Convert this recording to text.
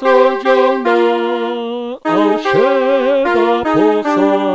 Sądział na osiedla posadok